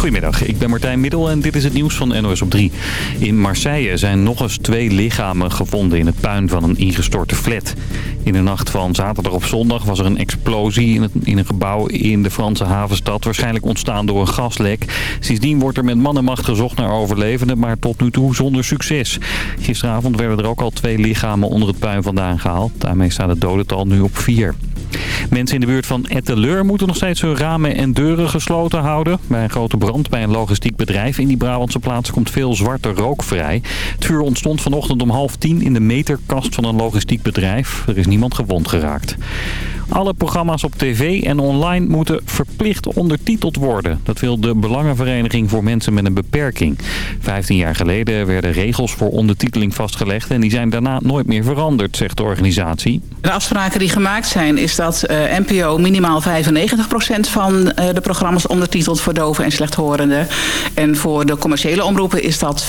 Goedemiddag, ik ben Martijn Middel en dit is het nieuws van NOS op 3. In Marseille zijn nog eens twee lichamen gevonden in het puin van een ingestorte flat. In de nacht van zaterdag op zondag was er een explosie in, een gebouw in de Franse havenstad. Waarschijnlijk ontstaan door een gaslek. Sindsdien wordt er met man en macht gezocht naar overlevenden, maar tot nu toe zonder succes. Gisteravond werden er ook al twee lichamen onder het puin vandaan gehaald. Daarmee staat het dodental nu op vier. Mensen in de buurt van Etteleur moeten nog steeds hun ramen en deuren gesloten houden. Bij een grote brand bij een logistiek bedrijf in die Brabantse plaats komt veel zwarte rook vrij. Het vuur ontstond vanochtend om half tien in de meterkast van een logistiek bedrijf. Er is niemand gewond geraakt. Alle programma's op tv en online moeten verplicht ondertiteld worden. Dat wil de Belangenvereniging voor Mensen met een Beperking. Vijftien jaar geleden werden regels voor ondertiteling vastgelegd... en die zijn daarna nooit meer veranderd, zegt de organisatie. De afspraken die gemaakt zijn is dat uh, NPO minimaal 95% van uh, de programma's ondertitelt voor doven en slechthorenden. En voor de commerciële omroepen is dat 50%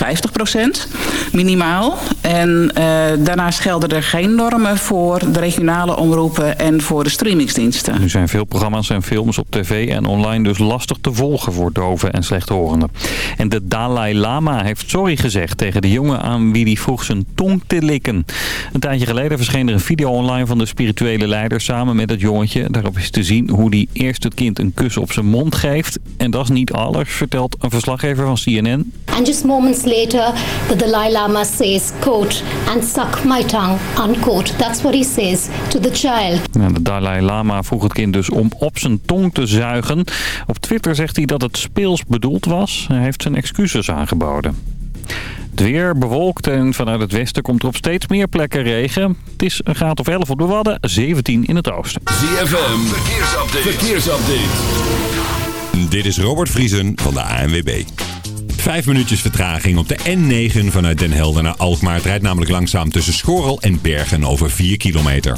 minimaal. En uh, daarnaast gelden er geen normen voor de regionale omroepen en voor de streamingsdiensten. Nu zijn veel programma's en films op tv en online dus lastig te volgen voor doven en slechthorenden. En de Dalai Lama heeft sorry gezegd tegen de jongen aan wie hij vroeg zijn tong te likken. Een tijdje geleden verscheen er een video online van de spirituele leider samen met het jongetje. Daarop is te zien hoe hij eerst het kind een kus op zijn mond geeft. En dat is niet alles, vertelt een verslaggever van CNN. And just moments later, the Dalai Lama says, quote, and suck my tongue, unquote. That's what he says to the child. Nou, de Dalai Lama vroeg het kind dus om op zijn tong te zuigen. Op Twitter zegt hij dat het speels bedoeld was. Hij heeft zijn excuses aangeboden. Het weer bewolkt en vanuit het westen komt er op steeds meer plekken regen. Het is een graad of 11 op de Wadden, 17 in het oosten. ZFM, verkeersupdate. verkeersupdate. Dit is Robert Vriesen van de ANWB. Vijf minuutjes vertraging op de N9 vanuit Den Helder naar Alkmaar. Het rijdt namelijk langzaam tussen Schorrel en Bergen over 4 kilometer.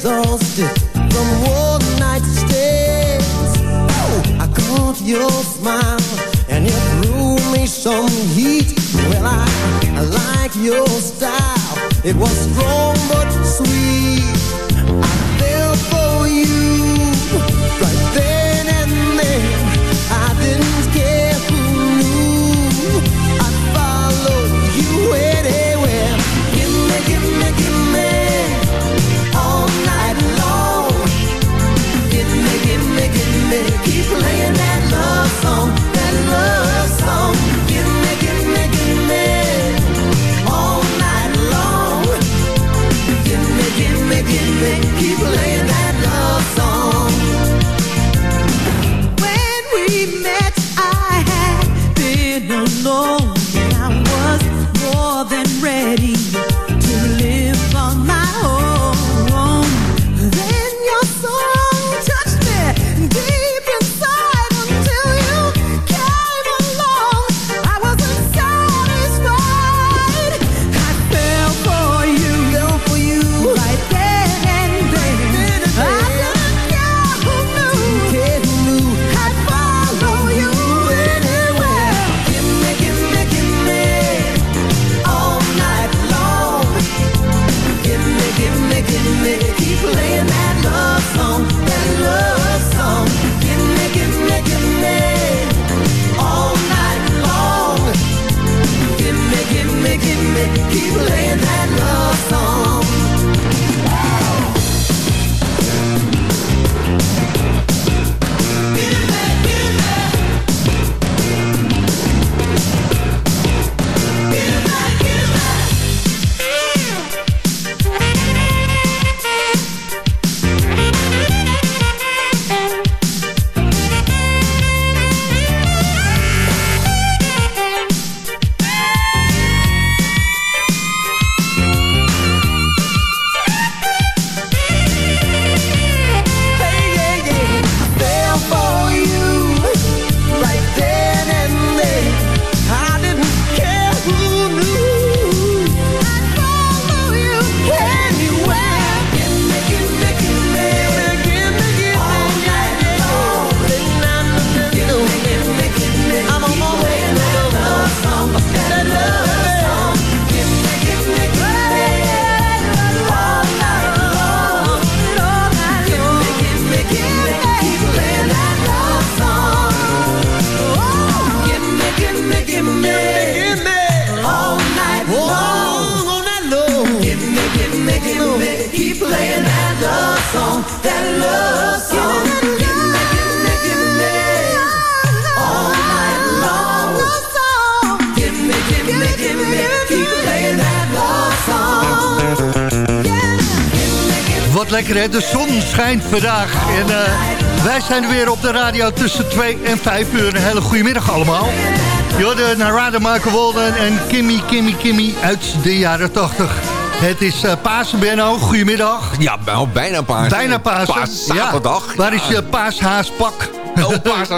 Exhausted from one night's stays. I caught your smile and it threw me some heat. Well, I, I like your style. It was strong but sweet. Wat lekker hè, de zon schijnt vandaag. En eh, wij zijn er weer op de radio tussen 2 en 5 uur. Een hele goede middag allemaal. Jorden, Narada, Michael Walden en Kimmy, Kimmy, Kimmy uit de jaren 80. Het is uh, Pasen, Benno. Goedemiddag. Ja, bijna Pasen. Bijna Pasen. Paas, zaterdag. Ja. Waar is je paashaaspak?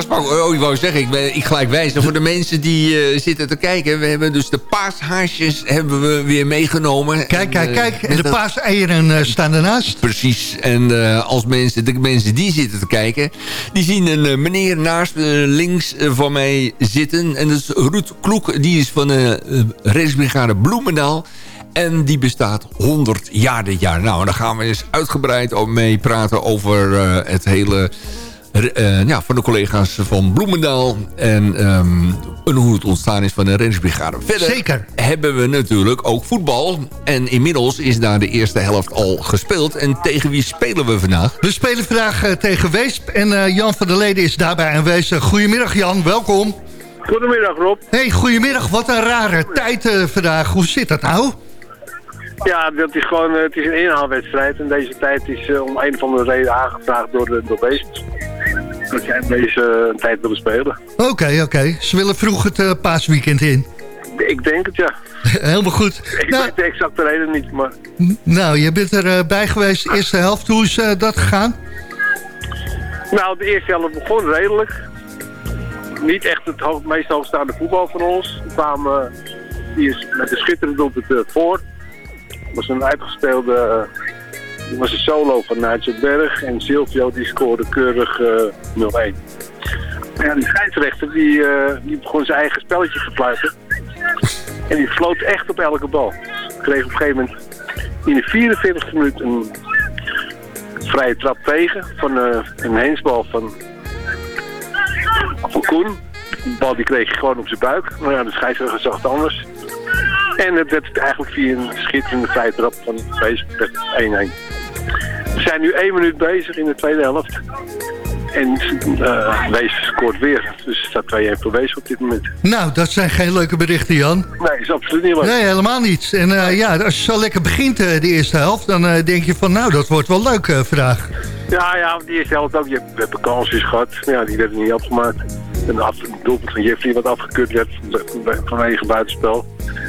Oh. Oh, ik wou zeggen, ik, ben, ik gelijk wijzen voor de mensen die uh, zitten te kijken. We hebben dus de paashaasjes hebben we weer meegenomen. Kijk, kijk, kijk. En de paaseieren uh, staan ernaast. Precies. En uh, als mensen, de mensen die zitten te kijken... die zien een meneer naast links van mij zitten. En dat is Ruud Kloek. Die is van de Reddingsbrigade Bloemendaal. En die bestaat 100 jaar dit jaar. Nou, daar gaan we eens uitgebreid mee praten over uh, het hele... Uh, ja, van de collega's van Bloemendaal. En, um, en hoe het ontstaan is van de reddingsbrigade. Verder Zeker. hebben we natuurlijk ook voetbal. En inmiddels is daar de eerste helft al gespeeld. En tegen wie spelen we vandaag? We spelen vandaag uh, tegen Weesp. En uh, Jan van der Leden is daarbij aanwezig. Goedemiddag Jan, welkom. Goedemiddag Rob. Hey, goedemiddag. Wat een rare tijd uh, vandaag. Hoe zit dat nou? Ja, dat is gewoon, het is een inhaalwedstrijd. En deze tijd is uh, om een of andere reden aangevraagd door de door Beest. Dat zij deze uh, tijd willen spelen. Oké, okay, oké. Okay. Ze willen vroeg het uh, paasweekend in. Ik denk het, ja. Helemaal goed. Ik nou, weet de exacte reden niet, maar... Nou, je bent erbij bij geweest, de eerste helft. Hoe is dat gegaan? Nou, de eerste helft begon redelijk. Niet echt het hoog, meest hoogstaande voetbal van ons. We kwamen, die is met de schitterende doelpunt voor was een uitgespeelde was een solo van Nigel Berg. En Silvio die scoorde keurig uh, 0-1. Ja, die scheidsrechter die, uh, die begon zijn eigen spelletje te. En die floot echt op elke bal. Kreeg op een gegeven moment in de 44 minuut een vrije trap tegen. Van uh, een heensbal van, van Koen. De bal die kreeg je gewoon op zijn buik. Maar ja, de scheidsrechter zag het anders. En het werd eigenlijk via een schitterende vrije trap van Wees 1-1. We zijn nu één minuut bezig in de tweede helft. En uh, Wees scoort weer. Dus het staat 2-1 voor Wees op dit moment. Nou, dat zijn geen leuke berichten, Jan. Nee, is absoluut niet leuk. Nee, helemaal niet. En uh, ja, als je zo lekker begint uh, de eerste helft... dan denk je van, nou, dat wordt wel leuk vandaag. Ja, ja, die eerste helft ook. Je hebt kansjes gehad. Ja, die werden niet afgemaakt. Een af, doelpunt van Jeffrey wat afgekeurd werd vanwege buitenspel.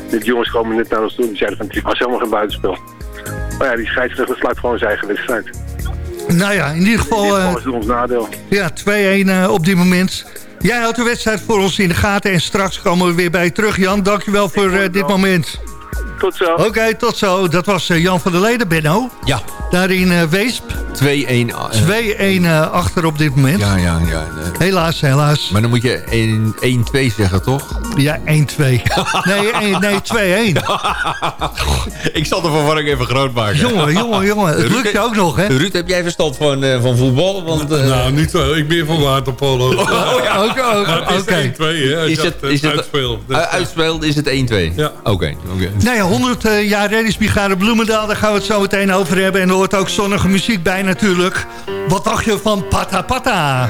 De jongens komen net naar ons toe en die zeiden van het was helemaal geen buitenspel. Maar ja, die scheidsrechter sluit gewoon zijn eigen wedstrijd. Nou ja, in ieder geval... In ieder geval is het ons nadeel. Ja, 2-1 uh, op dit moment. Jij houdt de wedstrijd voor ons in de gaten en straks komen we weer bij je terug. Jan, dankjewel voor uh, dit moment. Tot zo. Oké, okay, tot zo. Dat was uh, Jan van der Leden, Benno. Ja. Daar in uh, Weesp. 2-1 uh, achter op dit moment. Ja, ja, ja. Helaas, helaas. Maar dan moet je 1-2 zeggen, toch? Ja, 1-2. nee, nee 2-1. ik zal de verwarring even groot maken. Jongen, jongen, jongen. Het lukt je ook nog, hè? Ruud, heb jij verstand van, uh, van voetbal? Want, uh... Nou, niet zo. Ik ben van waterpolo. Oh, ja. Oké, oké. Okay. 1-2, hè? Is het, is het, uitspeelt. Uh, uitspeelt is het 1-2? Ja. Oké. Okay, okay. Nou ja, 100 uh, jaar reddingsbrigade Bloemendaal. Daar gaan we het zo meteen over hebben. En er hoort ook zonnige muziek bij natuurlijk. Wat dacht je van Pata Pata?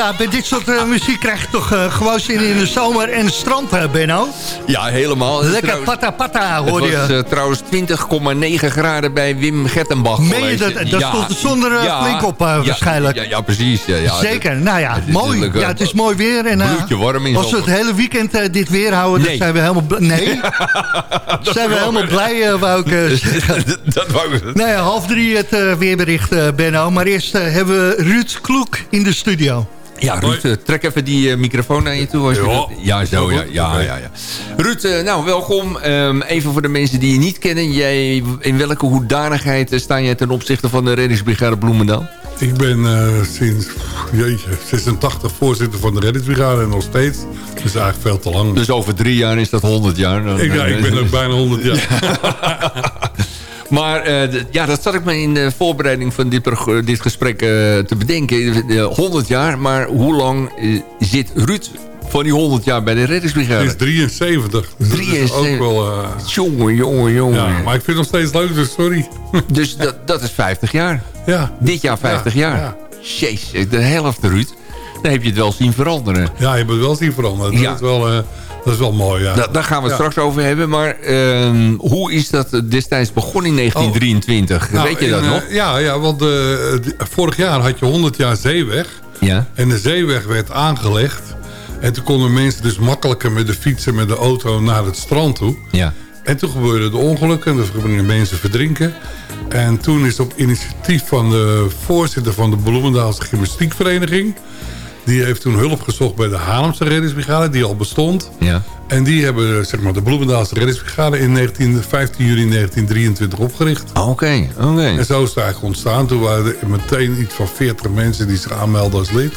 Ja, bij dit soort eh, muziek krijg je toch eh, gewoon zin in de zomer en het strand, uh, Benno? Ja, helemaal. Lekker Trouwens- pata pata, hoor Het je. was eh, trouwens 20,9 graden bij Wim Gertenbach. Meen je dat? Daar stond de zon er, eh, flink op, eh, waarschijnlijk. Ja, ja, precies. Ja, ja. Zeker, nou ja, het mooi. eh, Ja, het is mooi weer. En, eh, warm in als we het hele weekend eh, dit weer houden, Nee. dan zijn we helemaal blij. Nee, zijn we helemaal blij, eh, wou ik eh, zeggen. dat wou ik Nou ja, half drie het eh, weerbericht, eh, Benno. Maar eerst eh, hebben we Ruud Kloek in de studio. Ja, Ruud, eh, trek even die eh, microfoon naar je toe. Als je Ja. ja, zo, ja, ja, ja, ja. Ruud, eh, nou, welkom. Ehm, even voor de mensen die je niet kennen. Jij, in welke hoedanigheid sta jij ten opzichte van de reddingsbrigade Bloemendaal? Ik ben sinds jeetje, 86 voorzitter van de reddingsbrigade en nog steeds. Dat is eigenlijk veel te lang. Dus over drie jaar is dat 100 jaar. Dan- ik, ja, ik ben ook bijna 100 jaar. Maar eh, ja, dat zat ik me in de voorbereiding van dit, gesprek eh, te bedenken. Eh, 100 jaar, maar hoe lang eh, zit Ruud van die 100 jaar bij de reddingsbrigade? Sinds 73. Dus dat is 73. ook wel... eh, Jongen, jongen, jongen. ja, maar ik vind het nog steeds leuk, dus sorry. Dus dat, dat is 50 jaar. Ja, Dit jaar 50 Ja, jaar. ja. Jezus, de helft, Ruud. Dan heb je het wel zien veranderen. ja, je hebt het wel zien veranderen. Dat, Ja. is wel, eh, dat is wel mooi, ja. Da- daar gaan we het Ja. straks over hebben. Maar ehm, hoe is dat destijds begonnen in 1923? Nou, Weet je in, dat eh, nog? Ja, ja want eh, vorig jaar had je 100 jaar zeeweg. Ja. En de zeeweg werd aangelegd. En toen konden mensen dus makkelijker met de fiets en met de auto naar het strand toe. Ja. En toen gebeurden de ongelukken. Dus gingen mensen verdrinken. En toen is op initiatief van de voorzitter van de Bloemendaalse Gymnastiekvereniging... die heeft toen hulp gezocht bij de Haarlemse reddingsbrigade, die al bestond. Ja. En die hebben zeg maar, de Bloemendaalse reddingsbrigade in 19, 15 juli 1923 opgericht. Oké, oké. En zo is het eigenlijk ontstaan. Toen waren er meteen iets van 40 mensen die zich aanmelden als lid.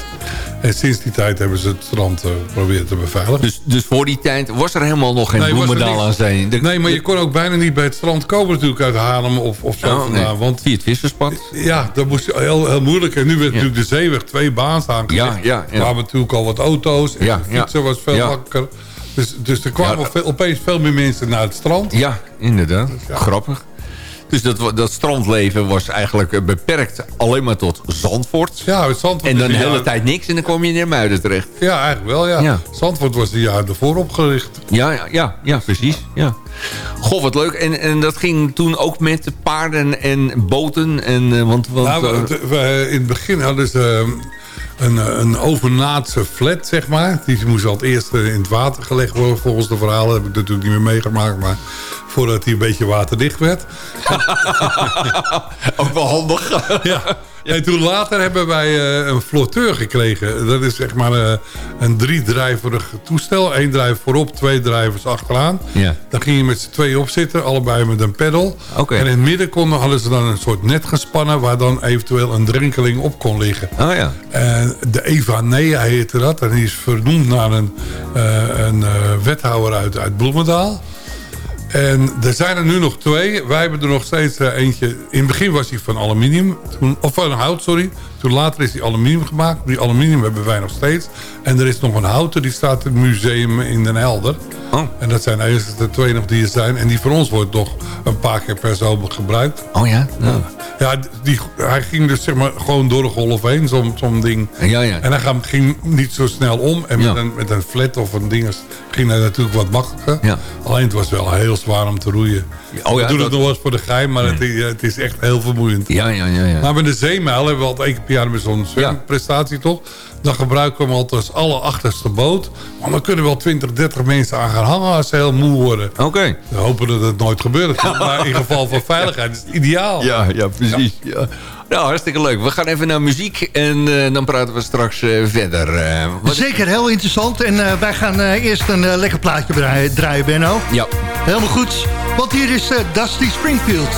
En sinds die tijd hebben ze het strand eh, proberen te beveiligen. Dus, dus voor die tijd was er helemaal nog geen Nee, Bloemendaal aan zee. De- nee, maar je kon ook bijna niet bij het strand komen natuurlijk uit Haarlem of, of zo Oh, vandaan. nee. Want Via het visserspad. ja, dat moest heel, heel moeilijk. En nu werd natuurlijk de zeeweg twee baans aangelegd. Ja, ja, ja. Er kwamen natuurlijk al wat auto's. En Ja, fietsen ja. was veel Ja. Dus, dus er kwamen Ja. veel- opeens veel meer mensen naar het strand. Ja, inderdaad. ja. Grappig. Dus dat, dat strandleven was eigenlijk eh, beperkt alleen maar tot Zandvoort. Ja, het Zandvoort En dan de hele tijd niks en dan kom je in Muiden terecht. Ja, eigenlijk wel, ja. Ja. Zandvoort was een jaar ervoor opgericht. Ja, ja, ja, ja precies. Ja. Goh, wat leuk. En, en dat ging toen ook met paarden en boten. En, eh, want, want, Nou, eh, in het begin hadden ze een, eh, een overnaatse flat, zeg maar. Die moest al het eerst eh, in het water gelegd worden, volgens de verhalen. heb ik natuurlijk niet meer meegemaakt, maar voordat hij een beetje waterdicht werd. ook wel handig. ja. En toen later hebben wij eh, een flotteur gekregen. Dat is zeg maar eh, een driedrijverig toestel. Eén drijver voorop, twee drijvers achteraan. Ja. Daar ging je met z'n tweeën op zitten, allebei met een pedal. En in het midden konden, hadden ze dan een soort net gespannen... waar dan eventueel een drenkeling op kon liggen. Oh ja. En de Evanea heette dat. En die is vernoemd naar een, eh, een wethouder uit, uit Bloemendaal. En er zijn er nu nog twee. Wij hebben er nog steeds eh, eentje. In het begin was hij van aluminium. Toen, of van hout, sorry. Toen later is die aluminium gemaakt. Die aluminium hebben wij nog steeds. En er is nog een houten. Die staat in het museum in Den Helder. Oh. En dat zijn eigenlijk de twee nog die er zijn. En die voor ons wordt nog een paar keer per zomer gebruikt. Oh ja? Ja, die, hij ging dus zeg maar gewoon door de golf heen, zo'n ding. Ja, ja. En hij ging- niet zo snel om. En met, Ja. een, met een flat of een ding ging hij natuurlijk wat makkelijker. Ja. Alleen het was wel heel zwaar om te roeien. Oh ja, We doen dat- het nog wel eens voor de geheim, maar het, is- het is echt heel vermoeiend. Ja, ja, ja. ja. Maar met de zeemijl hebben we altijd één keer jaar met zo'n zwemprestatie toch? Dan gebruiken we hem altijd als allerachterste boot. Want dan kunnen wel 20, 30 mensen aan gaan hangen als ze heel moe worden. Oké. We hopen dat het nooit gebeurt. maar in geval van veiligheid is het ideaal. Ja, ja, precies. Ja. Nou, hartstikke leuk. We gaan even naar muziek en eh, dan praten we straks eh, verder. Eh, wat- Zeker, heel interessant. En eh, wij gaan eh, eerst een lekker plaatje draaien, draaien, Benno. Ja. Helemaal goed. Want hier is eh, Dusty Springfield.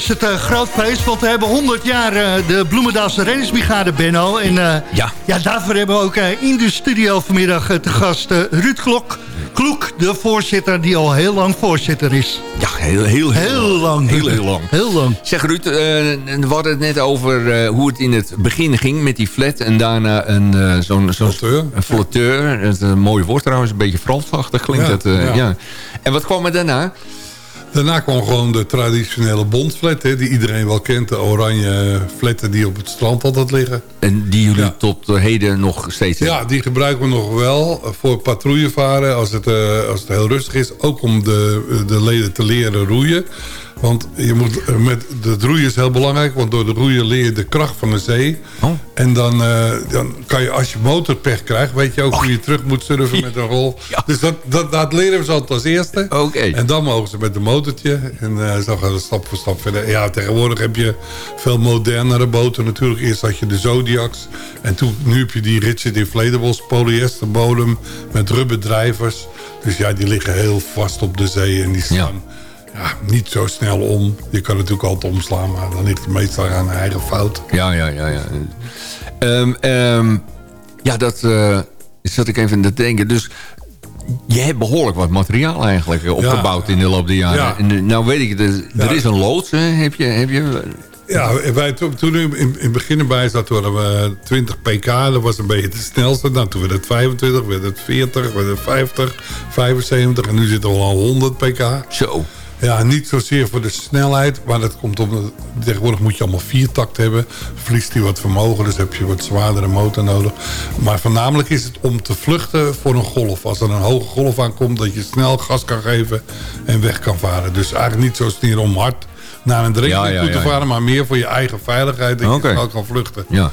Is het eh, groot feest, want we hebben 100 jaar eh, de Bloemendaalse Renningsbrigade, Benno. En eh, Ja. ja, daarvoor hebben we ook eh, in de studio vanmiddag te gast Ruud Klok. Kloek, de voorzitter die al heel lang voorzitter is. Ja, heel, heel, Heel lang. Heel, heel lang. Heel lang. Zeg Ruud, eh, we hadden het net over eh, hoe het in het begin ging met die flat. En daarna een, eh, zo'n zo'n Flotteur. een flotteur. Dat is een mooi woord trouwens, een beetje Fransachtig klinkt Ja, het. eh, ja. ja. En wat kwam er daarna? Daarna kwam gewoon de traditionele bondflat, hè, die iedereen wel kent. De oranje flatten die op het strand altijd liggen. En die jullie Ja. tot heden nog steeds hebben? Ja, die gebruiken we nog wel voor patrouillevaren als het, eh, als het heel rustig is. Ook om de, de leden te leren roeien. Want je moet, eh, met, het roeien is heel belangrijk, want door de roeien leer je de kracht van de zee. Oh. En dan, eh, dan kan je, als je motorpech krijgt, weet je ook hoe je terug moet surfen met een rol. Ja. Dus dat, dat, dat leren we ze altijd als eerste. Oké. En dan mogen ze met een motortje. En eh, zo gaat het stap voor stap verder. Ja, tegenwoordig heb je veel modernere boten natuurlijk. Eerst had je de Zodiacs. En toen, nu heb je die Rigid Inflatables polyesterbodem met rubberdrijvers. Dus ja, die liggen heel vast op de zee. En die slaan ja. Niet zo snel om. Je kan natuurlijk altijd omslaan. Maar dan ligt het meestal aan een eigen fout. Ja, ja, ja. ja. Ehm, ehm, ja, dat eh, zat ik even te denken. Dus je hebt behoorlijk wat materiaal eigenlijk opgebouwd in de loop der jaren. Ja. En, eh, nou weet ik, er, Ja. er is een loods, hè? Heb je... Heb je Ja, wij, toen, toen in, in het begin erbij zat, hadden we 20 pk. Dat was een beetje de snelste. Nou, toen werd het 25, werd het 40, werd het 50, 75. En nu zitten we al aan 100 pk. Zo. Ja, niet zozeer voor de snelheid. Maar dat komt omdat tegenwoordig moet je allemaal vier takt hebben. Verliest hij wat vermogen, dus heb je wat zwaardere motor nodig. Maar voornamelijk is het om te vluchten voor een golf. Als er een hoge golf aankomt, dat je snel gas kan geven en weg kan varen. Dus eigenlijk niet zozeer om hard naar een Ja, ja, toe te ja, varen... maar meer voor je eigen veiligheid, dat je snel kan vluchten. Ja.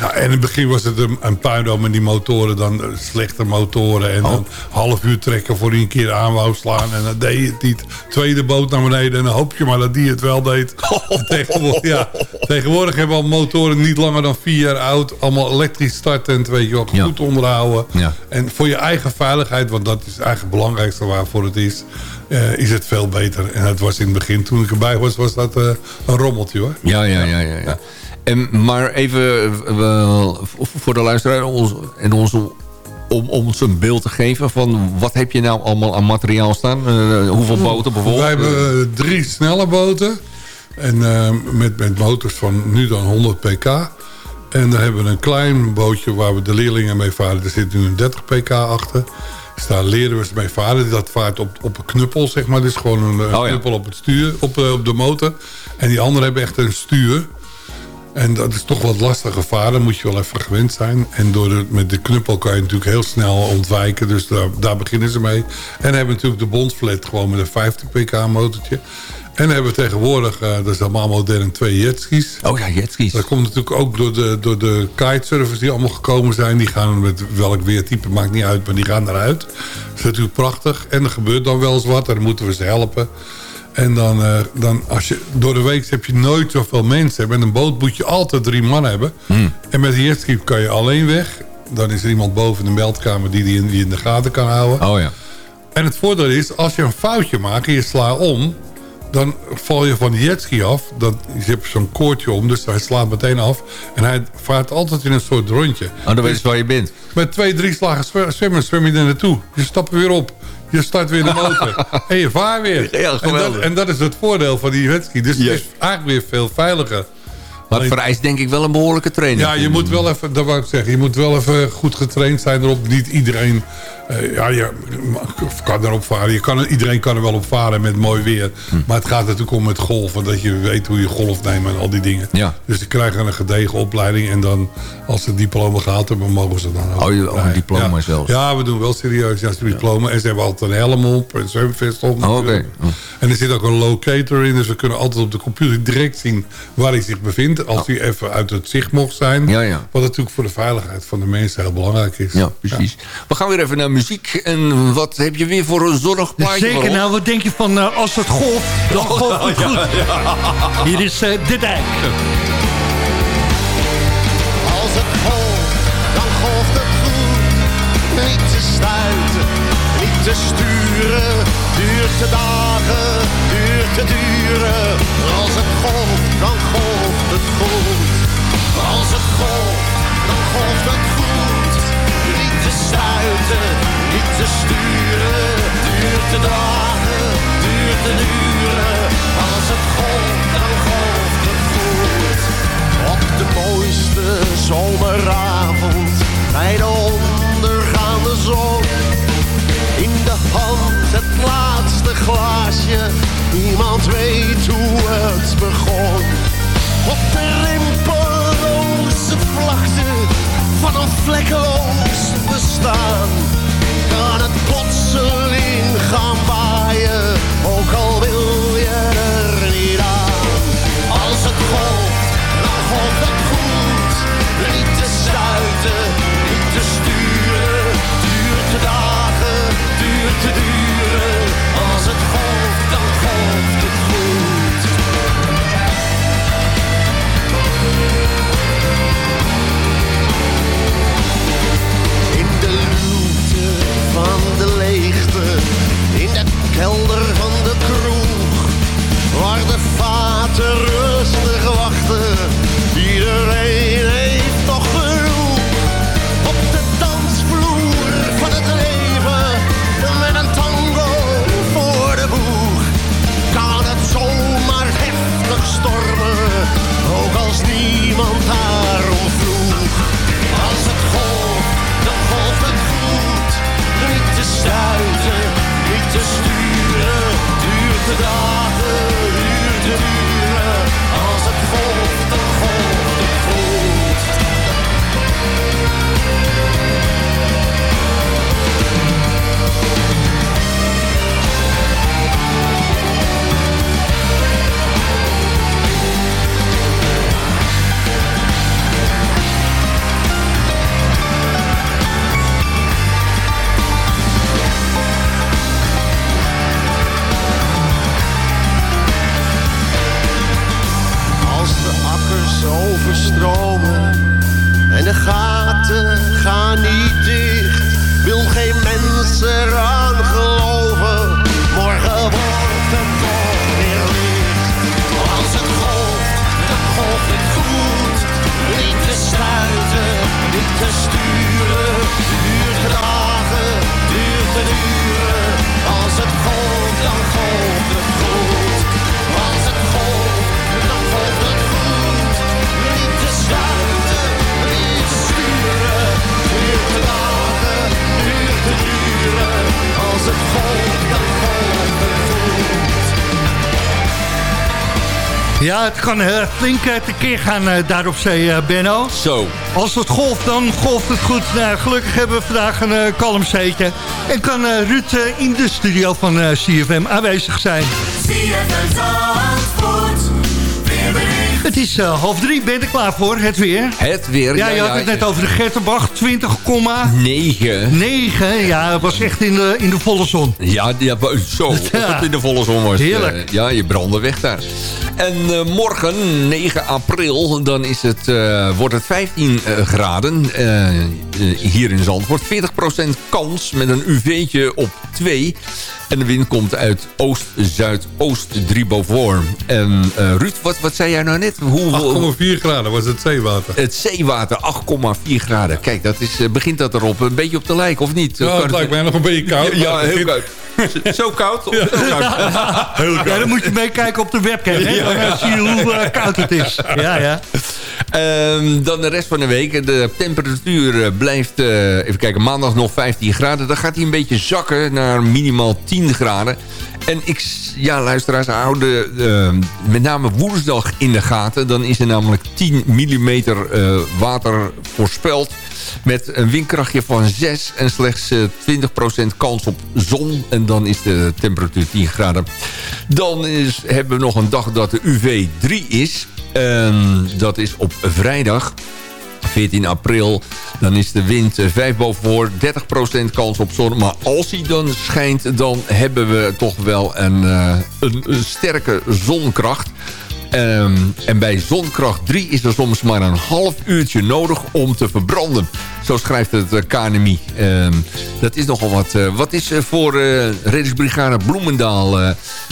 Ja, en in het begin was het een, een puinhoop met die motoren, dan eh, slechte motoren. En dan half uur trekken voor hij een keer aan wou slaan. En dan deed het niet. Tweede boot naar beneden en dan hoop je maar dat die het wel deed. En tegenwoordig, ja, tegenwoordig hebben al motoren niet langer dan vier jaar oud. Allemaal elektrisch startend, weet je wel, Ja. goed onderhouden. Ja. En voor je eigen veiligheid, want dat is eigenlijk het belangrijkste waarvoor het is... eh, is het veel beter. En het was in het begin, toen ik erbij was, was dat eh, een rommeltje hoor. Ja, ja, ja, ja. ja. En, maar even eh, voor de luisteraar ons, en ons, om ons een beeld te geven van wat heb je nou allemaal aan materiaal staan? Eh, hoeveel boten bijvoorbeeld? Wij hebben eh, drie snelle boten. En eh, met, met motors van nu dan 100 pk. En dan hebben we een klein bootje waar we de leerlingen mee varen. Er zit nu een 30 pk achter. Dus daar leren we ze mee varen. Dat vaart op, op een knuppel, zeg maar. Dus gewoon een, Oh ja. knuppel op het stuur, op, eh, op de motor. En die anderen hebben echt een stuur. En dat is toch wat lastiger varen, moet je wel even gewend zijn. En door de, met de knuppel kan je natuurlijk heel snel ontwijken. Dus daar, daar beginnen ze mee. En hebben natuurlijk de bondflat gewoon met een 50 pk motortje. En hebben we tegenwoordig, eh, dat is allemaal modern, twee jetskis. Oh ja, jetskis. Dat komt natuurlijk ook door de, door de kitesurfers die allemaal gekomen zijn. Die gaan met welk weertype, maakt niet uit, maar die gaan eruit. Dat is natuurlijk prachtig. En er gebeurt dan wel eens wat, dan moeten we ze helpen. En dan, eh, dan als je, door de week heb je nooit zoveel mensen. Met een boot moet je altijd drie man hebben. En met een jetski kan je alleen weg. Dan is er iemand boven de meldkamer die die in, die in de gaten kan houden. Oh ja. En het voordeel is, als je een foutje maakt en je slaat om... dan val je van de jetski af. Dat, je hebt zo'n koordje om, dus hij slaat meteen af. En hij vaart altijd in een soort rondje. Oh, dan weet je waar je bent. Met twee, drie slagen zwe- zwemmen zwem je er naartoe. Je stapt weer op. Je start weer de motor. en je vaart weer. Ja, en, dat, en dat is het voordeel van die wetski. Dus het is eigenlijk weer veel veiliger. Maar het vereist denk ik wel een behoorlijke training. Ja, je moet wel even, dat wou ik zeggen, je moet wel even goed getraind zijn erop. Niet iedereen, eh, ja, je kan erop varen. Je kan, iedereen kan er wel op varen met mooi weer. Hm. Maar het gaat natuurlijk om het golven, dat je weet hoe je golf neemt en al die dingen. Ja. Dus ze krijgen een gedegen opleiding en dan, als ze het diploma gehaald hebben, mogen ze dan ook. Oh, je- oh, een rijden. diploma ja. zelfs. Ja, we doen wel serieus, ja, ze diploma. En ze hebben altijd een helm op, een zwemvest op. Oh. En er zit ook een locator in, dus we kunnen altijd op de computer direct zien waar hij zich bevindt. Als hij even uit het zicht mocht zijn. Ja, ja. Wat natuurlijk voor de veiligheid van de mensen heel belangrijk is. Ja, precies. We gaan weer even naar muziek. En wat heb je weer voor een zonnig plaatje? Zeker, nou wat denk je van eh, als het golft, dan golft het goed. Hier is eh, De Dijk. Als het golft, dan golft het goed. Niet te stuiten, niet te sturen. Duurt te dagen, duurt te duren. Als het golft, dan golft het goed. Als het golft, dan golft het goed. Niet te stuiten, te sturen. Duurt te dagen, duurt te duren. Als het golft, dan golft het goed. Op de mooiste zomeravond bij de ondergaande zon. In de hand het laatste glaasje, niemand weet hoe het begon. Op de rimpelroze vlakte van een vlekkeloos bestaan. Kan het plotseling gaan waaien, ook al wil Ja, het kan eh, flink eh, tekeer gaan eh, daar op zee, Benno. Zo. Als het golft, dan golft het goed. Nou, gelukkig hebben we vandaag een kalm zeetje. En kan Ruud in de studio van CFM aanwezig zijn. Zandvoort. Weerbericht. Het is half drie, ben je er klaar voor? Het weer? Het weer. Ja, je had het net over de Gertenbach, 20,9. 9. Ja, het was echt in de, in de volle zon. Ja, ja zo. Of het in de volle zon was. Heerlijk. ja, je brandde weg daar. En eh, morgen, 9 april, dan is het, eh, wordt het 15 eh, graden hier in Zandvoort. 40% kans met een UV'tje op 2. En de wind komt uit oost-zuidoost 3 boven. En eh, Ruud, wat, wat zei jij nou net? Hoe, 8,4 graden was het zeewater. Het zeewater, 8,4 graden. Kijk, dat is, begint dat erop een beetje op te lijken, of niet? Ja, het lijkt mij nog een beetje koud. Ja, heel koud. Zo koud? Of heel koud? Heel Ja, dan moet je meekijken op de webcam. Hè? Ja. Dan zie je hoe eh, koud het is. Ja, ja. Ehm, dan de rest van de week. De temperatuur eh, blijft, eh, even kijken, maandag nog 15 graden. Dan gaat hij een beetje zakken naar minimaal 10 graden. En ik, ja, luisteraars, houden eh, met name woensdag in de gaten. Dan is er namelijk 10 mm water voorspeld. Met een windkrachtje van 6 en slechts eh, 20% kans op zon. En dan is de temperatuur 10 graden. Dan is, hebben we nog een dag dat de UV 3 is. En dat is op vrijdag. 14 april, dan is de wind eh, 5 boven voor, 30% kans op zon. Maar als hij dan schijnt, dan hebben we toch wel een, eh, een sterke zonkracht. Ehm, en bij zonkracht 3 is er soms maar een half uurtje nodig om te verbranden. Zo schrijft het eh, KNMI. Ehm, dat is nogal wat. eh, wat is eh, voor eh reddingsbrigade Bloemendaal, eh,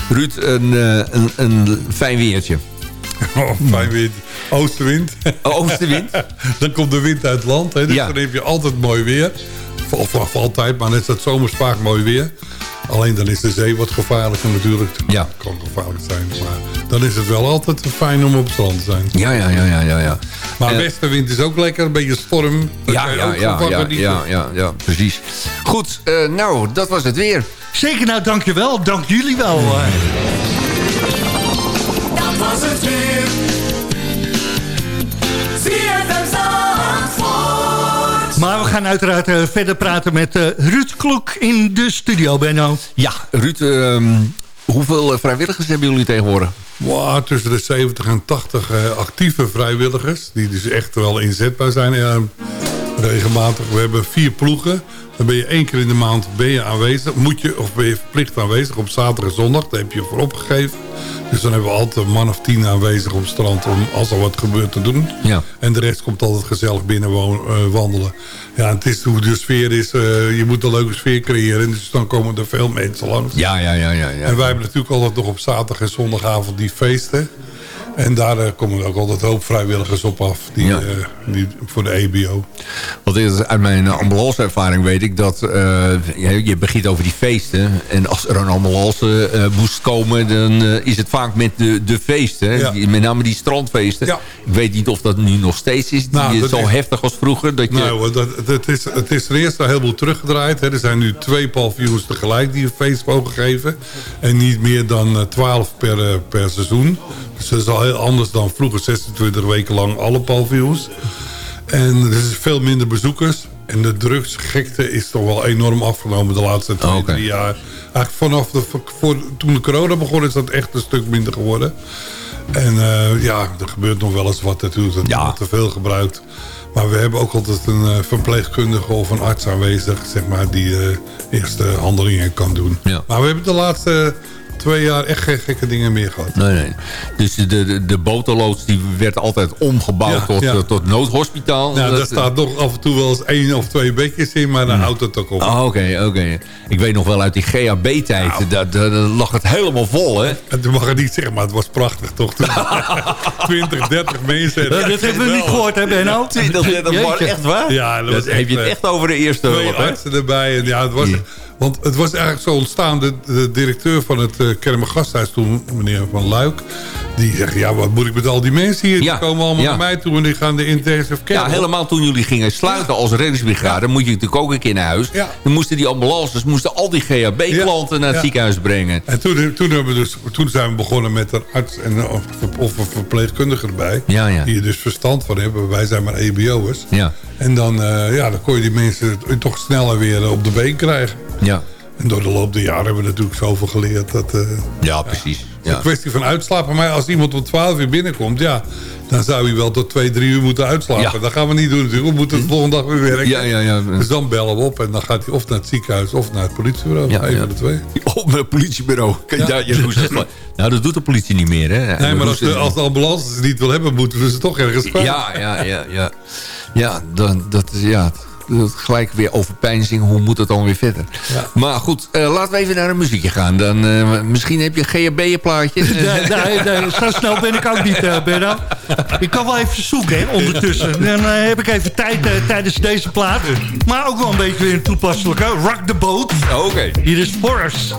Ruud, een, een, een fijn weertje? Oh, fijn wind. Oostenwind. Oostenwind. dan komt de wind uit het land. Hè, dus Ja. dan heb je altijd mooi weer. Of, of altijd, maar dan is het zomers vaak mooi weer. Alleen dan is de zee wat gevaarlijker natuurlijk. Ja. kan gevaarlijk zijn. Maar dan is het wel altijd fijn om op het strand te zijn. Ja, ja, ja, ja, ja. ja. Maar Eh, westenwind is ook lekker. Een beetje storm. Ja, ja, ja, ja, ja, ja, ja, precies. Goed, eh, nou, dat was het weer. Zeker, nou dankjewel. Dank jullie wel. eh. Was het weer. Maar we gaan uiteraard eh, verder praten met eh, Ruud Kloek in de studio, Benno. Ja, Ruud, ehm, hoeveel eh, vrijwilligers hebben jullie tegenwoordig? Wow, tussen de 70 en 80 eh, actieve vrijwilligers. Die dus echt wel inzetbaar zijn. regelmatig. We hebben vier ploegen. Dan ben je één keer in de maand ben je aanwezig. Moet je, of ben je verplicht aanwezig op zaterdag en zondag. Daar heb je voor opgegeven. Dus dan hebben we altijd een man of tien aanwezig op het strand. Om als er wat gebeurt te doen. Ja. En de rest komt altijd gezellig binnen eh, wandelen. Ja, het is hoe de sfeer is. eh, je moet een leuke sfeer creëren. Dus dan komen er veel mensen langs. Ja, ja, ja, ja. ja. En wij hebben natuurlijk altijd nog op zaterdag en zondagavond die feesten. En daar eh, komen ook altijd hoop vrijwilligers op af. Die, Ja. eh, die, voor de EBO. Want is- uit mijn ambulanceervaring weet ik dat... eh, je, je begint over die feesten. En als er een ambulance eh, moest komen... dan eh, is het vaak met de, de feesten. Ja. Die- Met name die strandfeesten. Ja. Ik weet niet of dat nu nog steeds is. Die Nou, is dat zo is- heftig als vroeger. Dat je, Nou, dat, het, is, het is ten eerste een heleboel teruggedraaid. Hè. Er zijn nu twee paviljoens tegelijk die een feest mogen geven. En niet meer dan eh, 12 per, eh, per seizoen. Dus dat is al anders dan vroeger 26 weken lang alle paviljoens. En er is veel minder bezoekers. En de drugsgekte is toch wel enorm afgenomen de laatste twee, Oh, oké. drie jaar. Eigenlijk vanaf de, voor, toen de corona begon is dat echt een stuk minder geworden. En eh, ja, er gebeurt nog wel eens wat natuurlijk. Dat Ja. wordt te veel gebruikt. Maar we hebben ook altijd een eh, verpleegkundige of een arts aanwezig... Zeg maar, die eh, eerste handelingen kan doen. Ja. Maar we hebben de laatste twee jaar echt geen gekke dingen meer gehad. Nee, nee. Dus de, de, de boterloods die werd altijd omgebouwd Ja, tot, ja. eh, tot noodhospitaal. Nou, Dat- daar staat nog af en toe wel eens één of twee bedjes in... maar dan houdt het ook op. Oh, Oké, oké. Ik weet nog wel uit die GHB-tijd. Nou. Daar, daar lag het helemaal vol, hè? En toen mag het niet zeggen, maar het was prachtig toch? Toen 20, 30 mensen. Eh, dat hebben we niet gehoord, hè Benno? 20, 30 man, Jeetje. echt waar? Ja, dat dat was heb je het echt, echt over de eerste twee hulp, hè? artsen erbij. En ja, het was. Want het was eigenlijk zo ontstaan. De, de directeur van het uh, Kermen Gasthuis toen, meneer Van Luik... die zegt, ja, wat moet ik met al die mensen hier? Ja, Die komen allemaal ja. naar mij toe en die gaan de intensive care Ja, helemaal toen jullie gingen sluiten als reddingsbrigade... moet je natuurlijk ook een keer naar huis. Ja. Dan moesten die ambulances moesten al die GHB-klanten naar het ziekenhuis brengen. En toen, toen, hebben we dus, toen zijn we begonnen met een arts en of, of een verpleegkundige erbij. Die er dus verstand van hebben. Wij zijn maar EBO'ers. Ja, En dan, eh, ja, dan kon je die mensen toch sneller weer eh, op de been krijgen. Ja. En door de loop der jaren hebben we natuurlijk zoveel geleerd. Dat, eh, ja precies. Een Ja. kwestie van uitslapen. Maar als iemand om 12 uur binnenkomt, ja, dan zou hij wel tot 2, 3 uur moeten uitslapen. Ja. Dat gaan we niet doen natuurlijk. We moeten de volgende dag weer werken. Ja, ja, ja. Dus dan bellen we op en dan gaat hij of naar het ziekenhuis of naar het politiebureau. Ja, Een ja. de twee. Op het politiebureau. Ja. Dat? nou, dat doet de politie niet meer, hè? Nee, maar als de, als de ambulance ze niet wil hebben, moeten we ze toch ergens kwijt. Ja, ja, ja, ja. Ja, dan, dat is, ja. Dat gelijk weer overpeinzing. Hoe moet het dan weer verder? Maar goed, eh, laten we even naar een muziekje gaan. Dan, eh, misschien heb je een GHB plaatje. Nee, nee, nee, zo snel ben ik ook niet, Benno. Ik kan wel even zoeken, hè, ondertussen. Dan heb ik even tijd tijdens deze plaat. Maar ook wel een beetje weer een toepasselijke. Rock the boat. Oké. Hier is Forrest.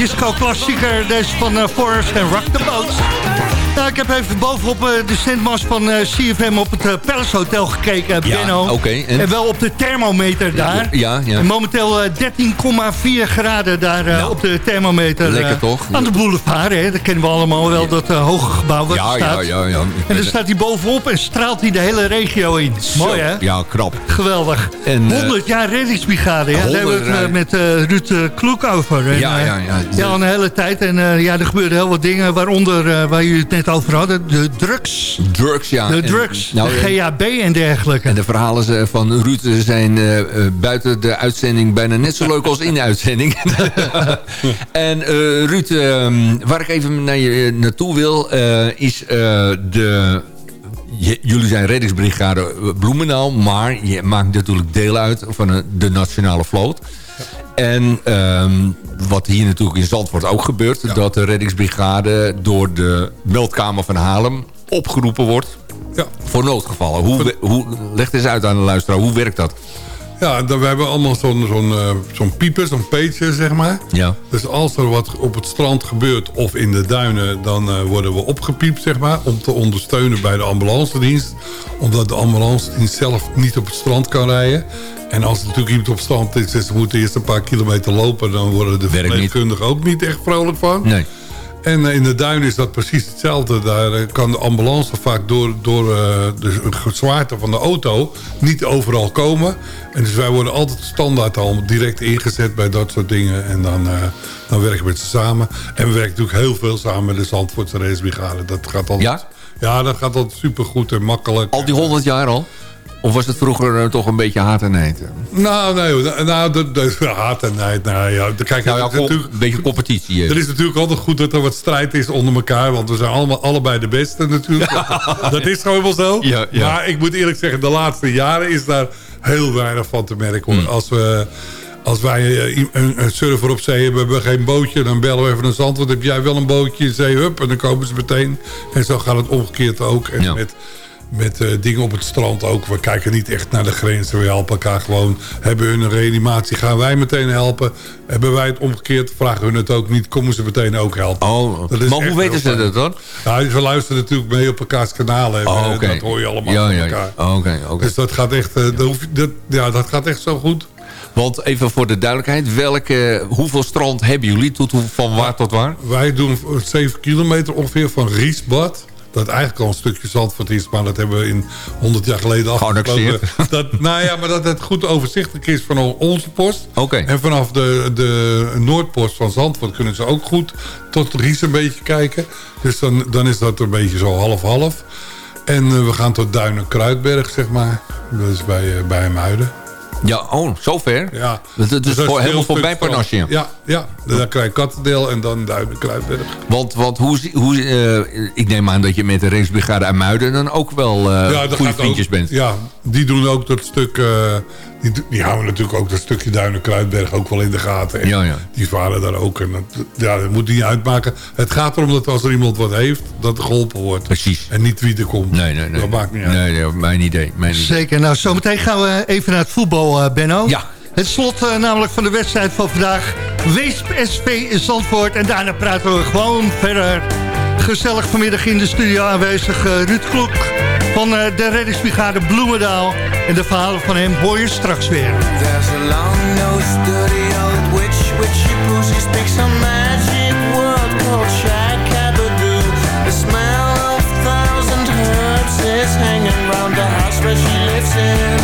Disco-klassieker, deze van eh, Forrest en Rock ik heb even bovenop eh, de centmas van eh, CFM op het eh, Palace Hotel gekeken, Ja, Benno. oké, en? wel op de thermometer daar. Ja, ja. En momenteel eh, 13,4 graden daar eh, op de thermometer. Lekker toch? Aan de boulevard, hè. Dat kennen we allemaal wel, dat hoge gebouw wat Ja, er ja, staat. ja, ja. En dan staat hij bovenop en straalt hij de hele regio in. Mooi, hè? Ja, krap. Geweldig. En, eh, 100 jaar reddingsbrigade. Ja, daar hebben we het 100 met eh, Ruud Kloek over. En, Ja, ja, ja. ja, al een hele tijd. En ja, er gebeurden heel wat dingen. Waaronder, waar jullie het net over hadden, de drugs. Drugs, ja. De En- drugs, nou, de en- GHB en dergelijke. En de verhalen van Ruud zijn eh, eh, buiten de uitzending bijna net zo leuk als in de uitzending. en eh, Ruud, ehm, waar ik even naar je naartoe wil, is de... jullie zijn reddingsbrigade Bloemendaal, maar je maakt natuurlijk deel uit van de nationale vloot. En ehm, wat hier natuurlijk in Zandvoort ook gebeurt... dat de reddingsbrigade door de meldkamer van Haarlem opgeroepen wordt... Ja. voor noodgevallen. Hoe, hoe, leg eens uit aan de luisteraar, hoe werkt dat? Ja, dan, we hebben allemaal zo'n zo'n eh, zo'n pieper, zo'n peetje, zeg maar. Ja. Dus als er wat op het strand gebeurt of in de duinen... dan eh, worden we opgepiept, zeg maar, om te ondersteunen bij de ambulancedienst. Omdat de ambulancedienst zelf niet op het strand kan rijden. En als er natuurlijk iemand op het strand is... en ze moeten eerst een paar kilometer lopen... dan worden de niet. verpleegkundigen ook niet echt vrolijk van. Nee. En eh, in de duinen is dat precies hetzelfde. Daar eh, kan de ambulance vaak door, door eh, de zwaarte van de auto niet overal komen. En dus wij worden altijd standaard al direct ingezet bij dat soort dingen. En dan, dan werken we met ze samen. En we werken natuurlijk heel veel samen met de Zandvoortse racebrigade. Dat gaat altijd, Ja? ja, dat gaat altijd supergoed en makkelijk. Al die 100 jaar al? Of was het vroeger eh, toch een beetje haat en nijd? Nou, nee, nou, dat, dat, haat en. Nou, ja, kijk, Nou ja, het natuurlijk, een beetje competitie. eh. Er is natuurlijk altijd goed dat er wat strijd is onder elkaar. Want we zijn allemaal, allebei de beste natuurlijk. Dat is gewoon wel zo. Ja, ja. Maar ik moet eerlijk zeggen, de laatste jaren is daar heel weinig van te merken. Hmm. Als, we, als wij eh, een, surfer op zee hebben, we hebben geen bootje... dan bellen we even een zand. Want heb jij wel een bootje in zee? Hup, en dan komen ze meteen. En zo gaat het omgekeerd ook. En met, met eh, dingen op het strand ook. We kijken niet echt naar de grenzen. We helpen elkaar gewoon. Hebben hun een reanimatie, gaan wij meteen helpen. Hebben wij het omgekeerd, vragen hun het ook niet. Komen ze meteen ook helpen. Oh, maar hoe weten ze dat dan? Ja, ze luisteren natuurlijk mee op elkaars kanalen. Oh, En, oké. Dat hoor je allemaal ja, ja, elkaar. ja. Oké, oké. Dus dat gaat echt, eh, dat, hoef je- dat, ja, dat gaat echt zo goed. Want even voor de duidelijkheid, welke, hoeveel strand hebben jullie tot, hoe- van waar tot waar? Wij doen 7 kilometer ongeveer van Riesbad. Dat eigenlijk al een stukje Zandvoort is, maar dat hebben we in 100 jaar geleden afgesproken. Dat, nou ja, maar dat het goed overzichtelijk is van onze post. En vanaf de, de Noordpost van Zandvoort kunnen ze ook goed tot Ries een beetje kijken. Dus dan, dan is dat een beetje zo half-half. En eh, we gaan tot Duinen-Kruidberg, zeg maar. Dat is bij, eh, bij Hemuiden. Ja, oh, zover? Ja. Dat, is Dus voor, helemaal voorbij. Panasje. Ja, ja. Dan krijg je Kattendeel en dan Duinen-Kruidberg. Want, want hoe, hoe, eh, ik neem aan dat je met de racebrigade aan Muiden dan ook wel eh dat goede vriendjes ook, bent. Ja, die doen ook dat stuk... die, die houden natuurlijk ook dat stukje Duinen-Kruidberg ook wel in de gaten. En Ja, ja. Die varen daar ook. En dat, ja, dat moet niet uitmaken. Het gaat erom dat als er iemand wat heeft, dat er geholpen wordt. Precies. En niet wie er komt. Nee, nee, nee. Dat maakt niet uit. Nee, nee, mijn idee. Mijn idee. Zeker. Nou, zometeen gaan we even naar het voetbal, eh, Benno. Ja. Het slot eh, namelijk van de wedstrijd van vandaag. Weesp SV in Zandvoort. En daarna praten we gewoon verder. Gezellig vanmiddag in de studio aanwezig eh, Ruud Kloek van eh, de reddingsbrigade Bloemendaal. En de verhalen van hem hoor je straks weer. There's a long-nosed, dirty old witch, witchy poo. She speaks a magic word called shakabadoo. The smell of thousand herbs is hanging round the house where she lives in.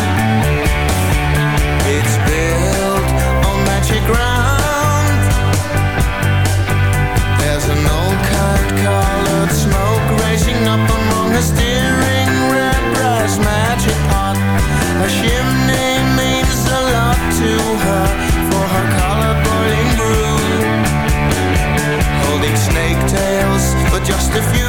It's built on magic ground. There's an old colored smoke raising up among the steering just a few.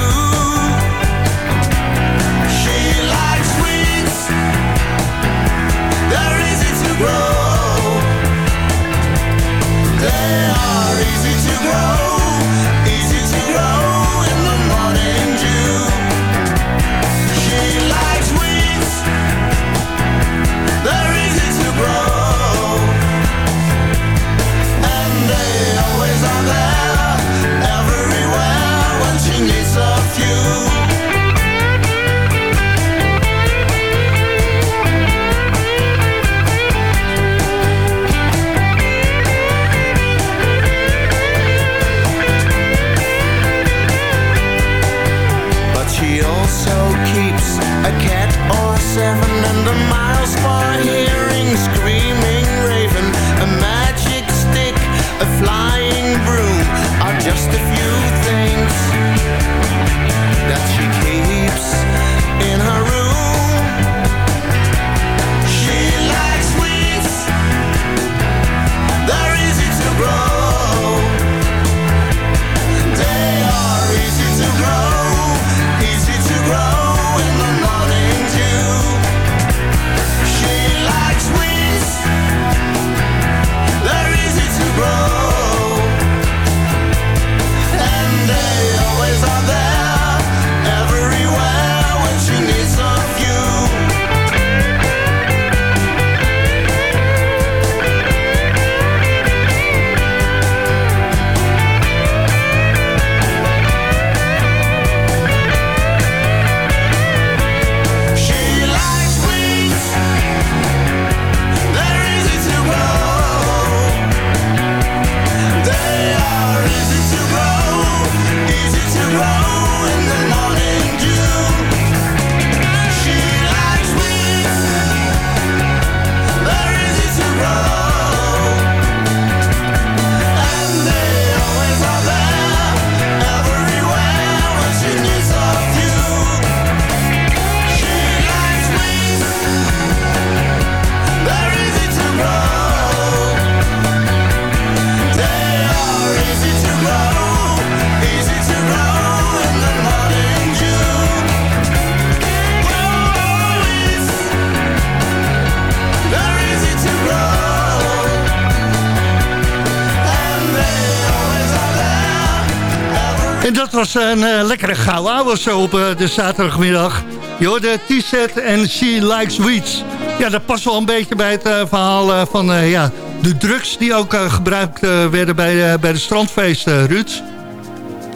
En dat was een eh, lekkere gauw zo op eh, de zaterdagmiddag. Je hoorde T-set en She Likes Weeds. Ja, dat past wel een beetje bij het eh, verhaal van ja, de drugs... die ook gebruikt werden bij, bij de strandfeesten, Ruud.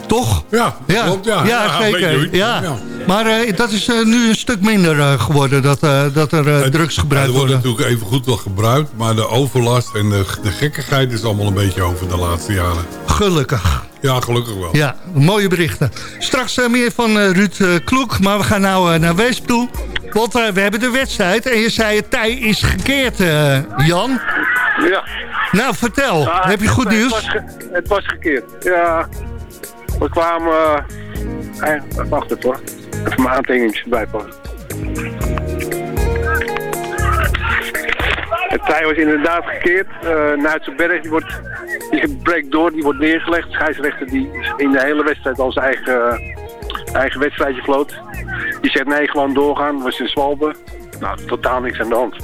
Toch? Ja, Ja, klopt, ja. ja, zeker. Ja. ja. Maar dat is nu een stuk minder geworden, dat, dat er drugs gebruikt er wordt worden. natuurlijk even goed wel gebruikt, maar de overlast en de, de gekkigheid is allemaal een beetje over de laatste jaren. Gelukkig. Ja, gelukkig wel. Ja, mooie berichten. Straks eh, meer van eh, Ruud eh, Kloek, maar we gaan nou naar Weesp toe. Want we hebben de wedstrijd en je zei het tij is gekeerd, eh, Jan. Ja. Nou, vertel. Ah, Heb je goed het nieuws? was Het was gekeerd. Ja. We kwamen... eh, eh, wacht even hoor. Even mijn aantekeningen erbij pakken. Het tij was inderdaad gekeerd. Uh, Nuitsenberg die wordt, die breekt door, die wordt neergelegd. De scheidsrechter die in de hele wedstrijd al zijn eigen, eigen wedstrijdje floot. Die zegt nee, gewoon doorgaan. Was in Zwalbe. Nou, totaal niks aan de hand.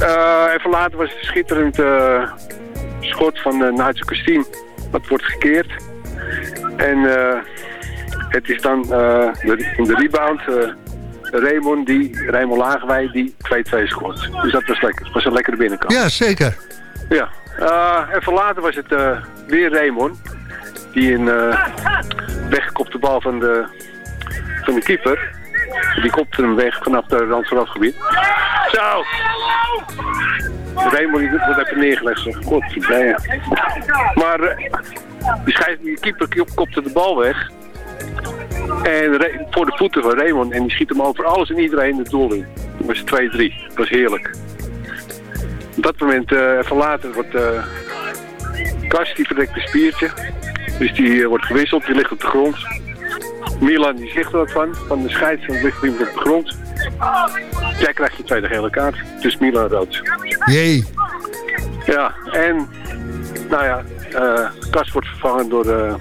Eh, even later was het een schitterend eh, schot van de Nuitse Christine. Dat wordt gekeerd. En eh, het is dan eh, de, in de rebound eh, Raymond, die, Raymond Lagerwij die 2-2 scoort. Dus dat was lekker. Was een lekkere binnenkant. Ja, zeker. Ja. Eh, even later was het eh, weer Raymond. Die een uh, weggekopte bal van de, van de keeper. Die kopte hem weg vanaf het gebied. Zo! Raymond die wordt even neergelegd. Zeg. God, verdwijnen. Maar die, die keeper kopte de bal weg. En voor de voeten van Raymond. En die schiet hem over alles en iedereen het doel in. Dat was 2-3. Dat was heerlijk. Op dat moment, uh, even later, wordt uh, Kast, die verdekt een spiertje. Dus die uh, wordt gewisseld, die ligt op de grond. Milan die zegt er wat van, van de scheids, dan ligt iemand op de grond. Jij krijgt je tweede gele kaart, dus Milan rood. Jee. Ja, en nou ja, uh, Kast wordt vervangen door, uh,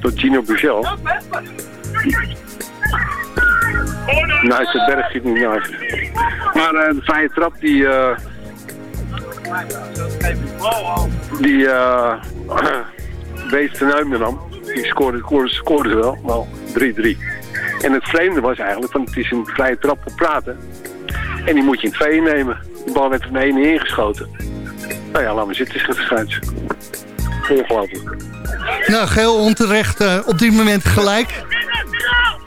door Gino Buzel. Nou, is de berg zit niet naast. Maar uh, de vrije trap die... Uh, die uh, Wees ten. Die scoorde, scoorde, scoorde wel, wel 3-3. En het vreemde was eigenlijk, want het is een vrije trap op praten. En die moet je in twee nemen. De bal werd van de ingeschoten. Nou ja, laat maar zitten, scheids. Ongelooflijk. Nou, geheel onterecht uh, op dit moment gelijk.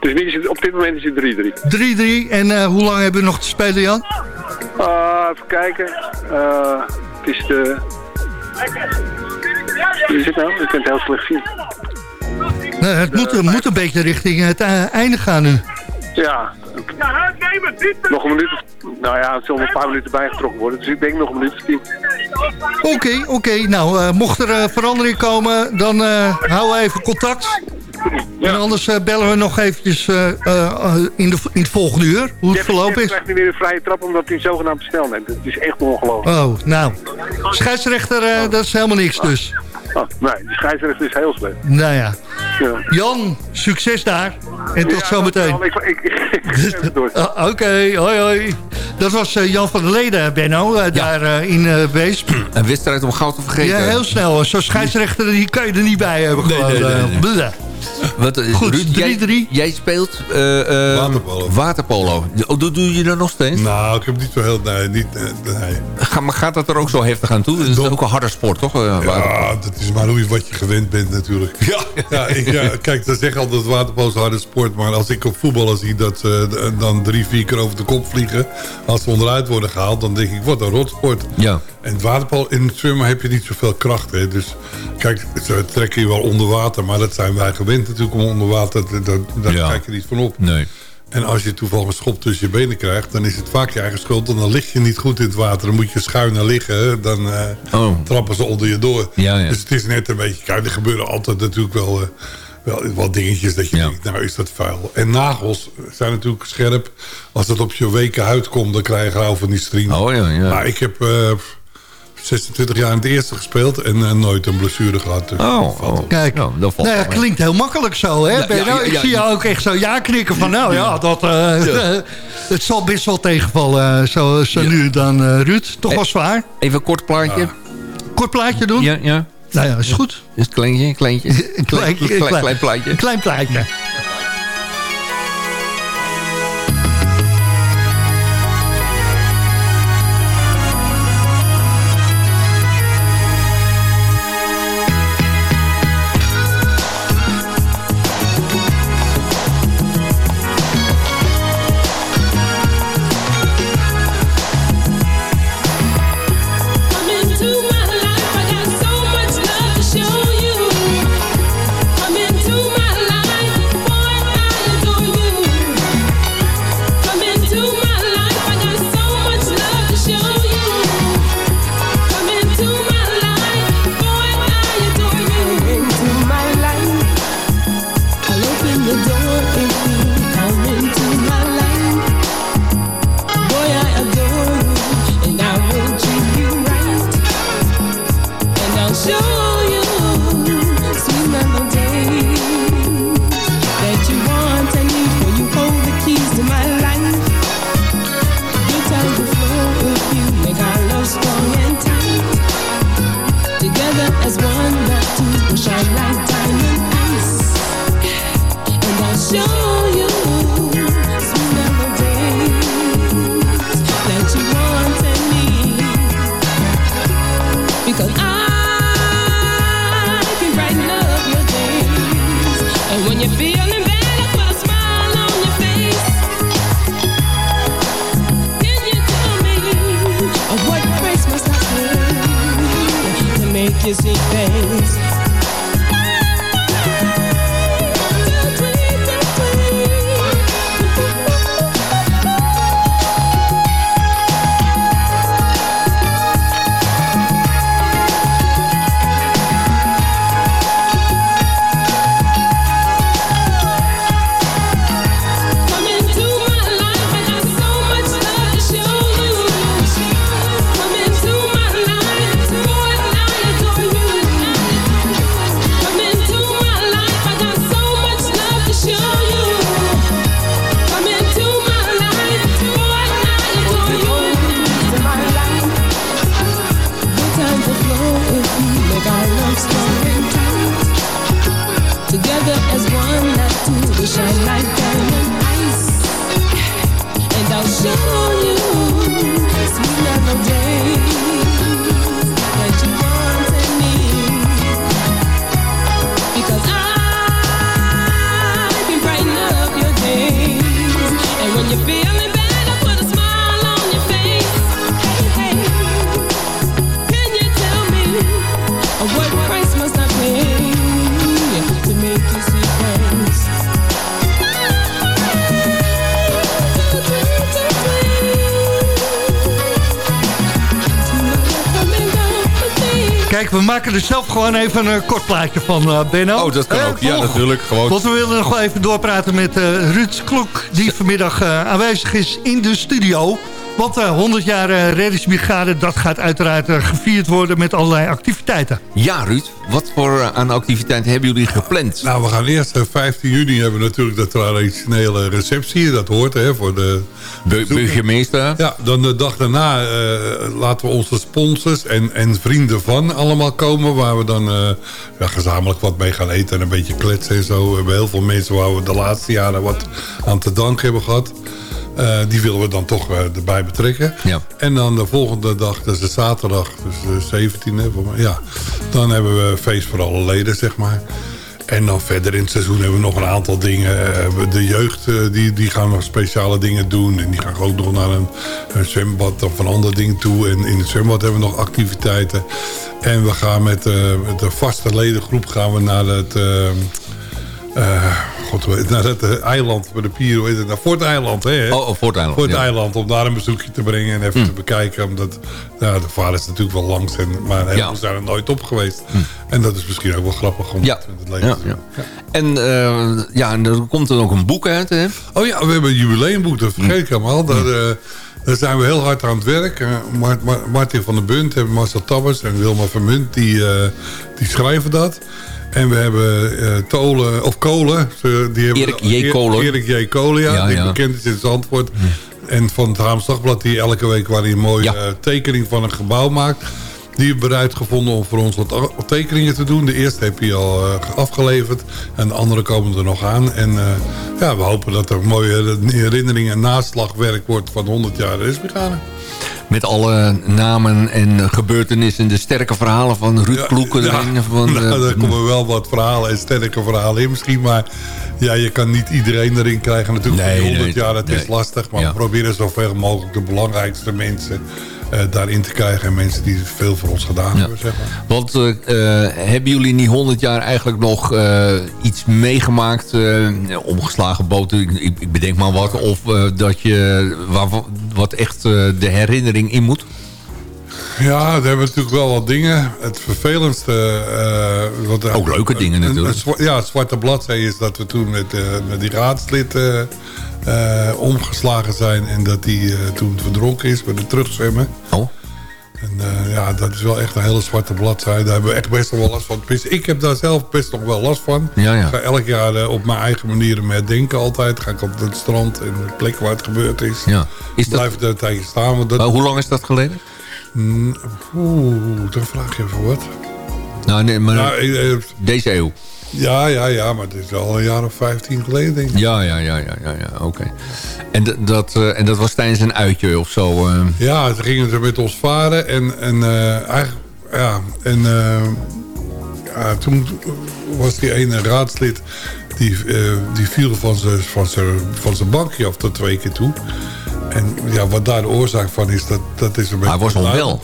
Dus nu is het, op dit moment is het 3-3. 3-3. En uh, hoe lang hebben we nog te spelen, Jan? Uh, even kijken. Uh, het is de... Hoe is het nou? Ik kan het heel slecht zien. Het moet, moet een beetje richting het uh, einde gaan nu. Ja. Nog een minuut. Nou ja, het zullen een paar minuten bijgetrokken worden. Dus ik denk nog een minuut of tien. Oké, okay, oké. Okay. Nou, mocht er verandering komen, dan houden we even contact. Ja. En anders uh, bellen we nog eventjes uh, uh, in, de, in het volgende uur, hoe het verlopen Jeff is. krijgt nu weer een vrije trap omdat hij zogenaamd snel neemt. Het is echt ongelooflijk. Oh, nou. Scheidsrechter, uh, dat is helemaal niks dus. Oh, nee, die scheidsrechter is heel slecht. Nou ja. ja. Jan, succes daar. En tot ja, zometeen. Ik, ik, ik, ik uh, Oké, okay, hoi hoi. Dat was uh, Jan van der Leden, Benno, uh, ja. daar uh, in uh, Weesp. Een wedstrijd om goud te vergeten. Ja, heel snel. Zo'n scheidsrechter, die kan je er niet bij hebben. Nee, gewoon, nee, nee, nee, nee. Wat, Goed, 3-3. Jij, jij, speelt uh, uh, waterpolo. waterpolo. Oh, doe, doe je dat nog steeds? Nou, ik heb niet zo heel... Nee, niet, nee. Ga, maar gaat dat er ook zo heftig aan toe? Dat is ook een harde sport, toch? Uh, ja, dat is maar hoe je, wat je gewend bent natuurlijk. Ja, ja, ik, ja kijk, ze zeggen altijd waterpolo is een harde sport. Maar als ik op voetballen zie dat ze dan drie, vier keer over de kop vliegen... als ze onderuit worden gehaald, dan denk ik, wat een rotsport. Ja. En het waterpolo, in het zwemmen heb je niet zoveel kracht. Hè? Dus kijk, ze trekken je wel onder water. Maar dat zijn wij gewend natuurlijk om onder water. Daar, daar ja. kijk je niet van op. Nee. En als je toevallig een schop tussen je benen krijgt... dan is het vaak je eigen schuld. En dan lig je niet goed in het water. Dan moet je schuin naar liggen. Dan uh, oh. trappen ze onder je door. Ja, ja. Dus het is net een beetje... Kijk, er gebeuren altijd natuurlijk wel... Uh, wel, wel dingetjes dat je ja. denkt, nou is dat vuil. En nagels zijn natuurlijk scherp. Als dat op je weken huid komt, dan krijg je gauw van die striemen. Oh ja, ja. Maar ik heb... Uh, 26 jaar in het eerste gespeeld en uh, nooit een blessure gehad. Dus oh, oh, kijk. Nou, dat valt nou, ja, klinkt heel makkelijk zo, hè? Ja, ja, ja, ik zie jou ook echt zo ja knikken van, nou ja, dat, uh, het zal best wel tegenvallen. Zo, zo nu dan, uh, Ruud. Toch wel zwaar. Even een kort plaatje. Kort plaatje doen? Ja, ja. Nou ja, is goed. Is het kleintje? Kleintje? Een klein, klein, klein, klein plaatje. Een klein plaatje. Maken er zelf gewoon even een kort plaatje van, eh, Benno. Oh, dat kan Eh, ook. Ja, natuurlijk. Gewoon. Want we willen nog wel even doorpraten met eh Ruud Klok... die vanmiddag eh, aanwezig is in de studio. Want eh 100 jaar eh, reddingsbrigade, dat gaat uiteraard eh, gevierd worden... met allerlei activiteiten. Ja, Ruud. Wat voor aan activiteiten hebben jullie gepland? Nou, we gaan eerst eh, 15 juni hebben we natuurlijk de traditionele receptie. Dat hoort hè, voor de Bu- burgemeester. Ja, dan de dag daarna eh, laten we onze sponsors en, en vrienden van allemaal komen. Waar we dan eh, ja, gezamenlijk wat mee gaan eten en een beetje kletsen en zo. We hebben heel veel mensen waar we de laatste jaren wat aan te danken hebben gehad. Eh, die willen we dan toch eh, erbij betrekken. Ja. En dan de volgende dag, dat is de zaterdag, dus de 17e. voor mij, Ja, dan hebben we feest voor alle leden, zeg maar. En dan verder in het seizoen hebben we nog een aantal dingen. Eh, we- De jeugd die, die gaan nog speciale dingen doen. En die gaan ook nog naar een, een zwembad of een ander ding toe. En in het zwembad hebben we nog activiteiten. En we gaan met, met de vaste ledengroep gaan we naar het... God, naar het eh, eiland bij de pier, hoe heet het? Naar Fort Eiland, hè? Oh, oh, Fort Eiland, Fort ja. Hm. Eiland, om daar een bezoekje te brengen en even te bekijken. Omdat, nou, de vader is natuurlijk wel langs, en, maar veel zijn er nooit op geweest. En dat is misschien ook wel grappig om Ja. het leven te ja. En eh, ja, en er komt er ook een boek uit, hè? Oh ja, we hebben een jubileumboek, dat vergeet ik helemaal. Daar, eh, daar zijn we heel hard aan het werk. Mar- Mar- Martin van der Bunt en Marcel Tabbers en Wilma Vermunt, die, die schrijven dat. En we hebben eh, Tolen, of Kolen. die hebben, Erik J. Kolen. Erik J. Kolen, ja, Ja, die ja. bekend is in Zandvoort. En van het Haams Dagblad, die elke week waar hij een mooie Ja. eh, tekening van een gebouw maakt. Die heeft bereid gevonden om voor ons wat tekeningen te doen. De eerste heb je al eh, afgeleverd en de andere komen er nog aan. En eh, ja, we hopen dat er een mooie herinnering en naslagwerk wordt van 100 jaar Resbrigade. Met alle namen en gebeurtenissen. De sterke verhalen van Ruud Kloeken. erin, van, nou, eh, daar komen wel wat verhalen en sterke verhalen in misschien. Maar ja, je kan niet iedereen erin krijgen. Natuurlijk Nee, voor die 100 nee, jaar, dat is lastig. Maar Ja. we proberen zoveel mogelijk de belangrijkste mensen daarin te krijgen. En mensen die veel voor ons gedaan hebben, zeg maar. Want eh, eh, hebben jullie in die 100 jaar eigenlijk nog eh, iets meegemaakt? eh, omgeslagen boten, ik, ik, bedenk maar wat. Of eh, dat je, waar, wat echt eh, de herinnering in moet? Ja, daar hebben we natuurlijk wel wat dingen. Het vervelendste... eh, wat, Ook leuke dingen een- een natuurlijk. ja, het zwarte bladzij is dat we toen met, eh, met die raadslid eh, omgeslagen zijn. En dat die toen verdronken is bij de terugzwemmen. Oh. En ja, dat is wel echt een hele zwarte bladzijde. Daar hebben we echt best nog wel last van. Ik heb daar zelf best nog wel last van. Ja, ja. Ik ga elk jaar op mijn eigen manier me herdenken altijd. Ga ik op het strand en de plek waar het gebeurd is. Ja. Is dat, Blijf er een tijdje staan. Want dat, maar hoe lang is dat geleden? Mm, Oeh, dan vraag je even wat. Nou, nee, maar Ja, eh, deze eeuw. ja, ja, ja, maar het is al een jaar of 15 geleden, denk ik. Ja, ja, ja, ja, ja, ja oké. En, dat, eh, en dat was tijdens een uitje of zo? eh, Ja, ze gingen ze met ons varen en, en eigenlijk, ja, en ja, toen was die ene raadslid, die, die viel van zijn van van zijn bankje af tot twee keer toe. En ja, wat daar de oorzaak van is, dat, dat is een beetje... Hij was onwel.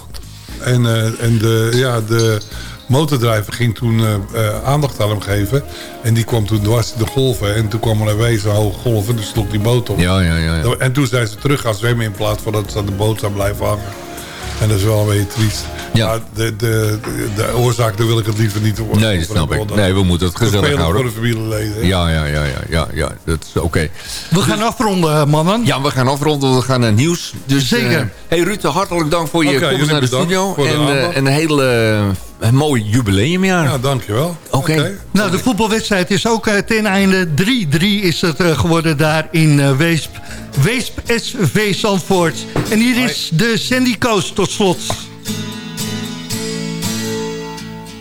En, eh, en de, ja, de motordrijver ging toen eh, eh, aandacht aan hem geven. En die kwam toen dwars in de golven. En toen kwam er een wezen hoge golven. Dus sloeg die boot op. Ja, ja, ja. ja. En toen zijn ze terug gaan zwemmen in plaats van dat ze aan de boot zou blijven hangen. En dat is wel een beetje triest. Ja. Maar de, de, de, de oorzaak, daar wil ik het liever niet over Nee, dat snap ik. Nee, we moeten het gezellig houden. voor de familieleden. Ja, ja, ja, ja, ja, ja, dat is oké. We gaan afronden, mannen. Ja, we gaan afronden, we gaan naar nieuws. Dus, Zeker. eh, hey Ruud, hartelijk dank voor je komst naar de studio. En eh, aandacht. een hele eh, mooi jubileumjaar. Ja, dankjewel. Oké. Nou, de voetbalwedstrijd is ook eh, ten einde 3-3 is het eh, geworden daar in eh, Weesp. Weesp SV Zandvoort. En hier is de Sandy Coast tot slot.